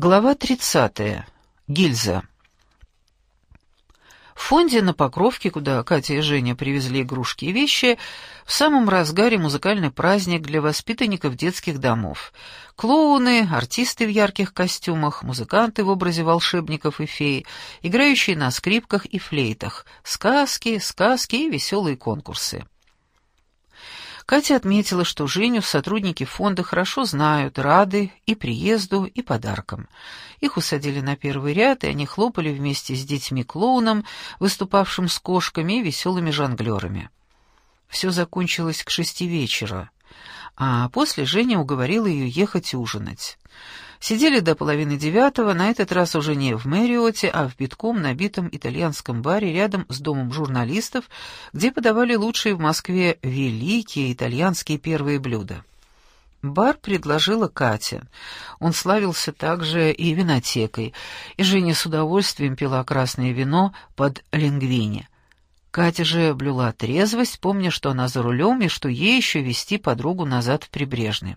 Глава 30. Гильза. В фонде на Покровке, куда Катя и Женя привезли игрушки и вещи, в самом разгаре музыкальный праздник для воспитанников детских домов. Клоуны, артисты в ярких костюмах, музыканты в образе волшебников и фей, играющие на скрипках и флейтах, сказки, сказки и веселые конкурсы. Катя отметила, что Женю сотрудники фонда хорошо знают, рады и приезду, и подаркам. Их усадили на первый ряд, и они хлопали вместе с детьми-клоуном, выступавшим с кошками и веселыми жонглерами. Все закончилось к шести вечера, а после Женя уговорила ее ехать ужинать. Сидели до половины девятого, на этот раз уже не в Мэриоте, а в битком набитом итальянском баре рядом с домом журналистов, где подавали лучшие в Москве великие итальянские первые блюда. Бар предложила Катя. Он славился также и винотекой, и Женя с удовольствием пила красное вино под лингвини. Катя же блюла трезвость, помня, что она за рулем и что ей еще вести подругу назад в Прибрежный.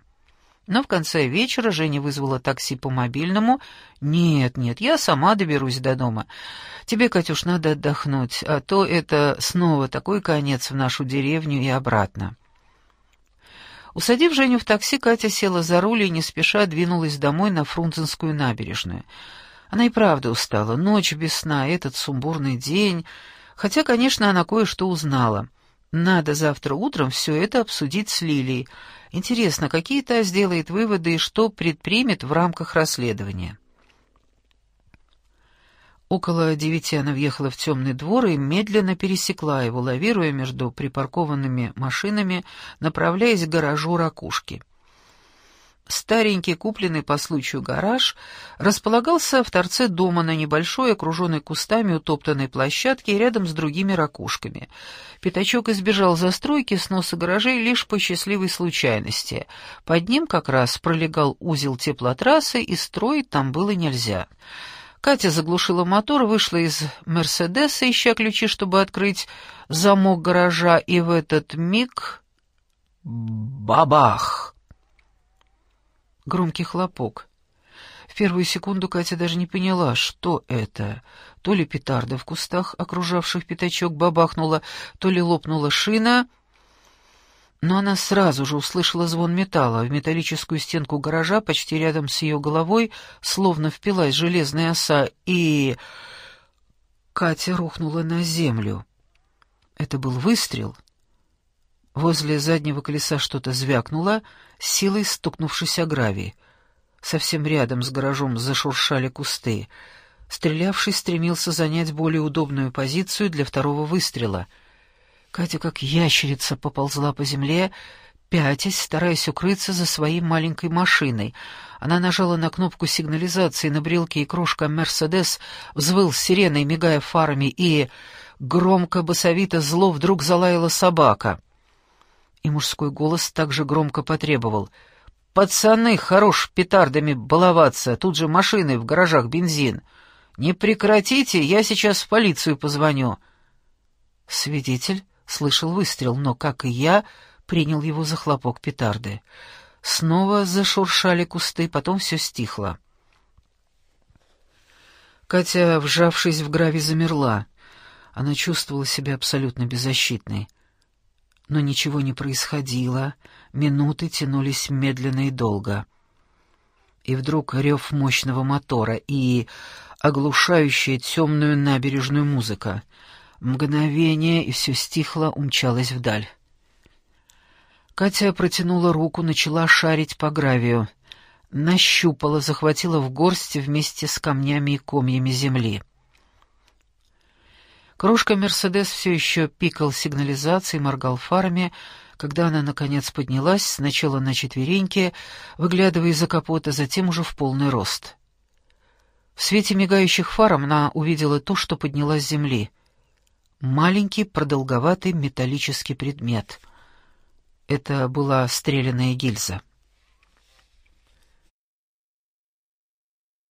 Но в конце вечера Женя вызвала такси по мобильному. «Нет, нет, я сама доберусь до дома. Тебе, Катюш, надо отдохнуть, а то это снова такой конец в нашу деревню и обратно». Усадив Женю в такси, Катя села за руль и не спеша двинулась домой на Фрунзенскую набережную. Она и правда устала. Ночь без сна, этот сумбурный день. Хотя, конечно, она кое-что узнала. Надо завтра утром все это обсудить с Лилией. Интересно, какие та сделает выводы и что предпримет в рамках расследования. Около девяти она въехала в темный двор и медленно пересекла его, лавируя между припаркованными машинами, направляясь к гаражу ракушки. Старенький, купленный по случаю гараж, располагался в торце дома на небольшой, окруженной кустами утоптанной площадке рядом с другими ракушками. Пятачок избежал застройки сноса гаражей лишь по счастливой случайности. Под ним как раз пролегал узел теплотрассы, и строить там было нельзя. Катя заглушила мотор, вышла из «Мерседеса», ища ключи, чтобы открыть замок гаража, и в этот миг... Бабах! Громкий хлопок. В первую секунду Катя даже не поняла, что это. То ли петарда в кустах, окружавших пятачок, бабахнула, то ли лопнула шина. Но она сразу же услышала звон металла. В металлическую стенку гаража, почти рядом с ее головой, словно впилась железная оса, и... Катя рухнула на землю. Это был выстрел — Возле заднего колеса что-то звякнуло, силой стукнувшись о гравий. Совсем рядом с гаражом зашуршали кусты. Стрелявший стремился занять более удобную позицию для второго выстрела. Катя, как ящерица, поползла по земле, пятясь, стараясь укрыться за своей маленькой машиной. Она нажала на кнопку сигнализации на брелке, и крошка «Мерседес» взвыл сиреной, мигая фарами, и... Громко, басовито, зло вдруг залаяла собака — и мужской голос также громко потребовал. «Пацаны, хорош петардами баловаться, тут же машины, в гаражах бензин. Не прекратите, я сейчас в полицию позвоню». Свидетель слышал выстрел, но, как и я, принял его за хлопок петарды. Снова зашуршали кусты, потом все стихло. Катя, вжавшись в гравий, замерла. Она чувствовала себя абсолютно беззащитной но ничего не происходило, минуты тянулись медленно и долго. И вдруг рев мощного мотора и оглушающая темную набережную музыка. Мгновение, и все стихло, умчалось вдаль. Катя протянула руку, начала шарить по гравию. Нащупала, захватила в горсть вместе с камнями и комьями земли. Кружка «Мерседес» все еще пикал сигнализацией, моргал фарами, когда она, наконец, поднялась, сначала на четвереньки, выглядывая из-за капота, затем уже в полный рост. В свете мигающих фар она увидела то, что подняла с земли. Маленький продолговатый металлический предмет. Это была стрелянная гильза.